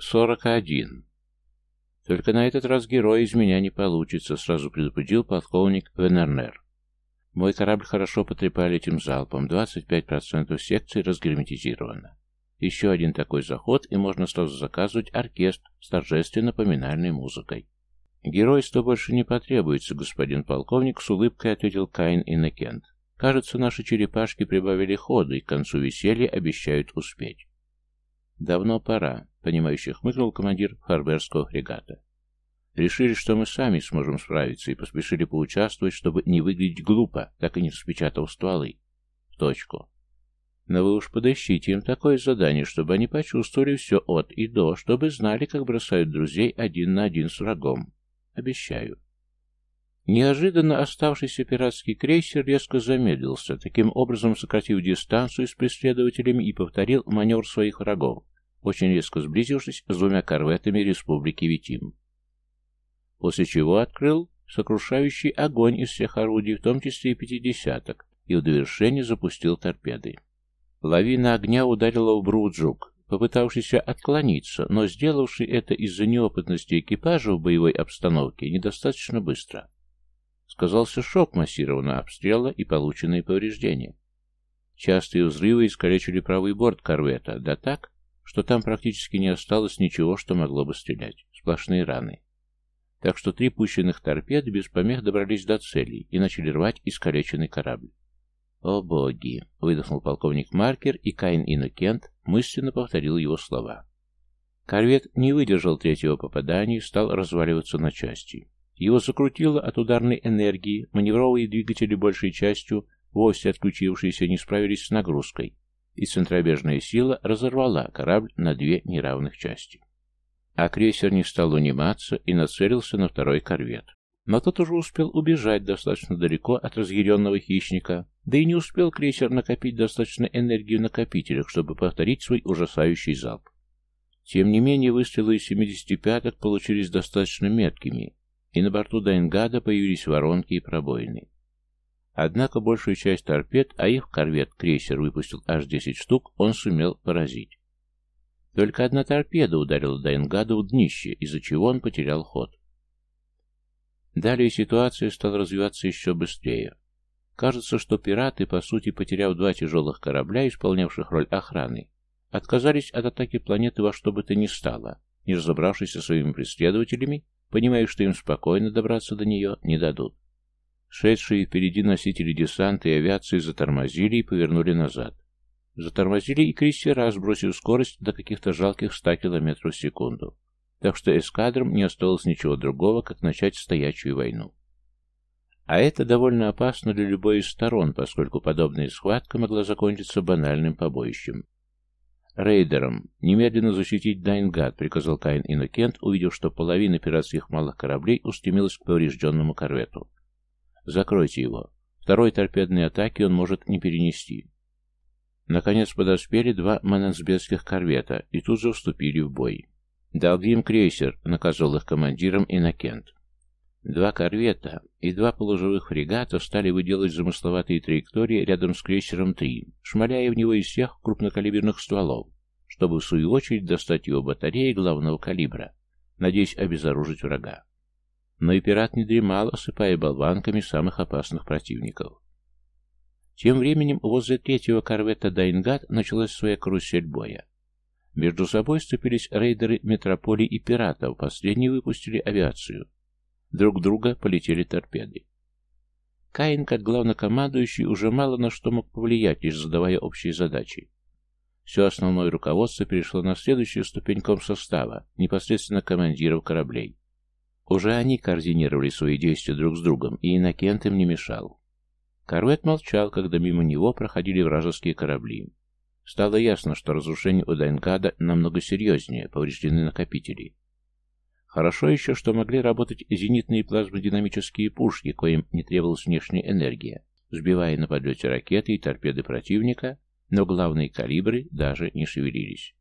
Сорок один. Только на этот раз герой из меня не получится, сразу предупредил полковник Венернер. Мой корабль хорошо потрепали этим залпом, 25% секции разгерметизировано. Еще один такой заход, и можно сразу заказывать оркестр с торжественно-поминальной музыкой. «Геройство больше не потребуется, господин полковник», — с улыбкой ответил Каин Иннокент. «Кажется, наши черепашки прибавили ходу, и к концу веселья обещают успеть». «Давно пора», — понимающе хмыкнул командир фарберского фрегата. Решили, что мы сами сможем справиться, и поспешили поучаствовать, чтобы не выглядеть глупо, так и не распечатав стволы. В точку. Но вы уж подыщите им такое задание, чтобы они почувствовали все от и до, чтобы знали, как бросают друзей один на один с врагом. Обещаю. Неожиданно оставшийся пиратский крейсер резко замедлился, таким образом сократив дистанцию с преследователями и повторил маневр своих врагов, очень резко сблизившись с двумя корветами Республики Витим после чего открыл сокрушающий огонь из всех орудий, в том числе и пятидесяток, и в довершение запустил торпеды. Лавина огня ударила в Бруджук, попытавшийся отклониться, но сделавший это из-за неопытности экипажа в боевой обстановке недостаточно быстро. Сказался шок массированного обстрела и полученные повреждения. Частые взрывы искалечили правый борт корвета, да так, что там практически не осталось ничего, что могло бы стрелять. Сплошные раны так что три пущенных торпед без помех добрались до цели и начали рвать искалеченный корабль. «О боги!» — выдохнул полковник Маркер, и Каин Иннокент мысленно повторил его слова. Корвет не выдержал третьего попадания и стал разваливаться на части. Его закрутило от ударной энергии, маневровые двигатели большей частью, вовсе отключившиеся, не справились с нагрузкой, и центробежная сила разорвала корабль на две неравных части. А крейсер не стал униматься и нацелился на второй корвет. Но тот уже успел убежать достаточно далеко от разъяренного хищника, да и не успел крейсер накопить достаточно энергии в накопителях, чтобы повторить свой ужасающий залп. Тем не менее, выстрелы из 75-ок получились достаточно меткими, и на борту Дайнгада появились воронки и пробоины. Однако большую часть торпед, а их корвет крейсер выпустил аж 10 штук, он сумел поразить. Только одна торпеда ударила Дайнгада в днище, из-за чего он потерял ход. Далее ситуация стала развиваться еще быстрее. Кажется, что пираты, по сути, потеряв два тяжелых корабля, исполнявших роль охраны, отказались от атаки планеты во что бы то ни стало, не разобравшись со своими преследователями, понимая, что им спокойно добраться до нее не дадут. Шедшие впереди носители десанта и авиации затормозили и повернули назад. Затормозили и крейсера, сбросив скорость до каких-то жалких 100 км в секунду. Так что эскадрам не осталось ничего другого, как начать стоячую войну. А это довольно опасно для любой из сторон, поскольку подобная схватка могла закончиться банальным побоищем. «Рейдерам, немедленно защитить Дайнгад», — приказал Каин Иннокент, увидев, что половина пиратских малых кораблей устремилась к поврежденному корвету. «Закройте его. Второй торпедной атаки он может не перенести. Наконец подоспели два манансбетских корвета и тут же вступили в бой. «Долгим крейсер», — наказал их командиром Иннокент. Два корвета и два полуживых фрегата стали выделать замысловатые траектории рядом с крейсером 3, шмаляя в него из всех крупнокалиберных стволов, чтобы в свою очередь достать его батареи главного калибра, надеясь обезоружить врага. Но и пират не дремал, осыпая болванками самых опасных противников. Тем временем возле третьего корвета Дайнгат началась своя карусель боя. Между собой сцепились рейдеры Метрополии и пиратов, последние выпустили авиацию. Друг друга полетели торпеды. Каин, как главнокомандующий, уже мало на что мог повлиять, лишь задавая общие задачи. Все основное руководство перешло на следующую ступень состава, непосредственно командиров кораблей. Уже они координировали свои действия друг с другом, и Иннокент им не мешал. Корвет молчал, когда мимо него проходили вражеские корабли. Стало ясно, что разрушение у Дайнгада намного серьезнее, повреждены накопители. Хорошо еще, что могли работать зенитные плазмодинамические пушки, коим не требовалась внешняя энергия, сбивая на подлете ракеты и торпеды противника, но главные калибры даже не шевелились.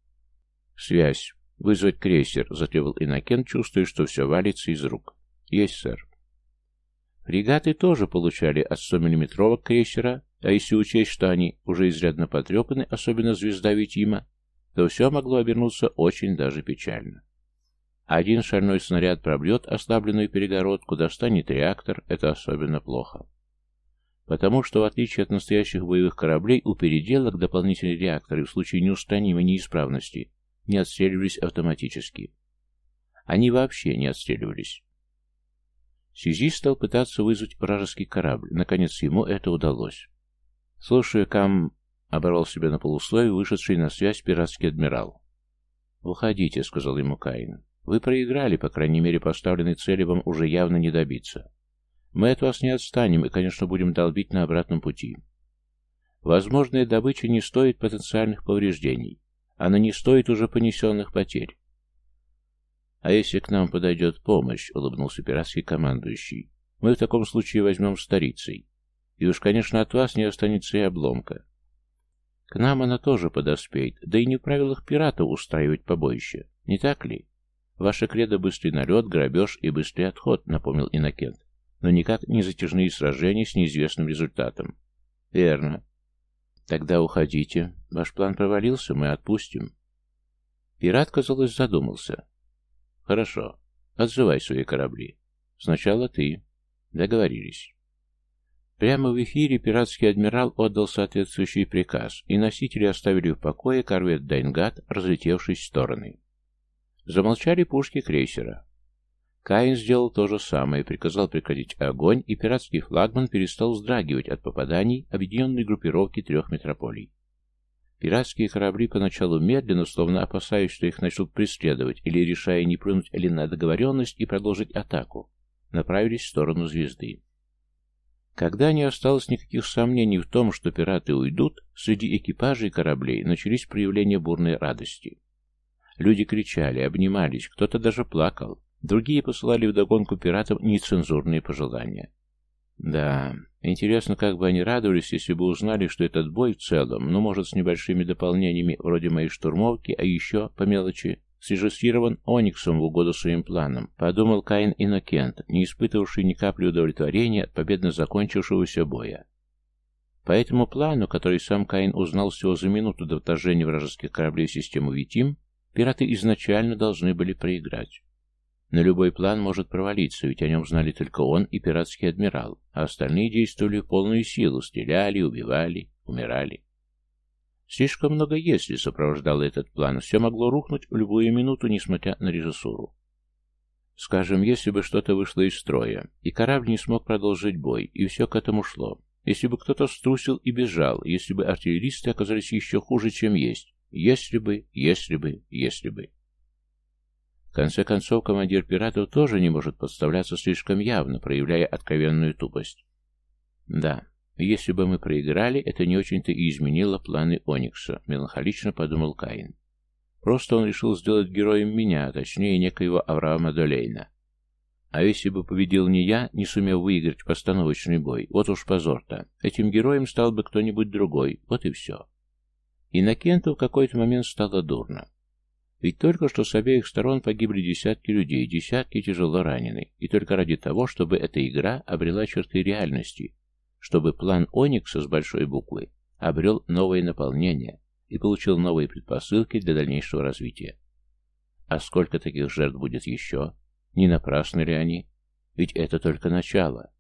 «Связь. Вызвать крейсер», — затребовал Иннокен, чувствуя, что все валится из рук. «Есть, сэр». Фрегаты тоже получали от 100-миллиметровок крейсера, а если учесть, что они уже изрядно потрепаны, особенно звезда Витима, то все могло обернуться очень даже печально. Один шальной снаряд пробьет ослабленную перегородку, достанет реактор, это особенно плохо. Потому что, в отличие от настоящих боевых кораблей, у переделок дополнительные реакторы в случае неустранимой неисправности не отстреливались автоматически. Они вообще не отстреливались. Связист стал пытаться вызвать вражеский корабль. Наконец ему это удалось. «Слушаю, Кам...» — оборвал себя на полусловие вышедший на связь пиратский адмирал. «Уходите», — сказал ему Каин. Вы проиграли, по крайней мере, поставленной цели вам уже явно не добиться. Мы от вас не отстанем и, конечно, будем долбить на обратном пути. Возможная добыча не стоит потенциальных повреждений. Она не стоит уже понесенных потерь. «А если к нам подойдет помощь?» — улыбнулся пиратский командующий. «Мы в таком случае возьмем старицей. И уж, конечно, от вас не останется и обломка. К нам она тоже подоспеет, да и не в правилах пиратов устраивать побоище, не так ли?» Ваша кредо — быстрый налет, грабеж и быстрый отход, напомнил Иннокент. Но никак не затяжные сражения с неизвестным результатом. Верно. Тогда уходите. Ваш план провалился, мы отпустим. Пират, казалось, задумался. Хорошо. Отзывай свои корабли. Сначала ты. Договорились. Прямо в эфире пиратский адмирал отдал соответствующий приказ, и носители оставили в покое корвет Дайнгат, разлетевшись в стороны. Замолчали пушки крейсера. Каин сделал то же самое, приказал прекратить огонь, и пиратский флагман перестал вздрагивать от попаданий объединенной группировки трех метрополий. Пиратские корабли поначалу медленно, словно опасаясь, что их начнут преследовать, или решая не плюнуть или на договоренность и продолжить атаку, направились в сторону звезды. Когда не осталось никаких сомнений в том, что пираты уйдут, среди экипажей кораблей начались проявления бурной радости. Люди кричали, обнимались, кто-то даже плакал. Другие посылали вдогонку пиратам нецензурные пожелания. Да, интересно, как бы они радовались, если бы узнали, что этот бой в целом, ну, может, с небольшими дополнениями, вроде моей штурмовки, а еще, по мелочи, срежиссирован Ониксом в угоду своим планам, подумал Каин Иннокент, не испытывавший ни капли удовлетворения от победно закончившегося боя. По этому плану, который сам Каин узнал всего за минуту до вторжения вражеских кораблей в систему Витим, Пираты изначально должны были проиграть. Но любой план может провалиться, ведь о нем знали только он и пиратский адмирал, а остальные действовали в полную силу, стреляли, убивали, умирали. Слишком много «если» сопровождало этот план, все могло рухнуть в любую минуту, несмотря на режиссуру. Скажем, если бы что-то вышло из строя, и корабль не смог продолжить бой, и все к этому шло. Если бы кто-то струсил и бежал, если бы артиллеристы оказались еще хуже, чем есть, если бы, если бы, если бы. Конце концов, командир пиратов тоже не может подставляться слишком явно, проявляя откровенную тупость. Да, если бы мы проиграли, это не очень-то и изменило планы Оникса, меланхолично подумал Каин. Просто он решил сделать героем меня, а точнее некоего Авраама Долейна. А если бы победил не я, не сумев выиграть постановочный бой, вот уж позор-то. Этим героем стал бы кто-нибудь другой, вот и все. Иннокенту в какой-то момент стало дурно. Ведь только что с обеих сторон погибли десятки людей, десятки тяжело ранены, и только ради того, чтобы эта игра обрела черты реальности, чтобы план Оникса с большой буквы обрел новое наполнение и получил новые предпосылки для дальнейшего развития. А сколько таких жертв будет еще? Не напрасны ли они? Ведь это только начало.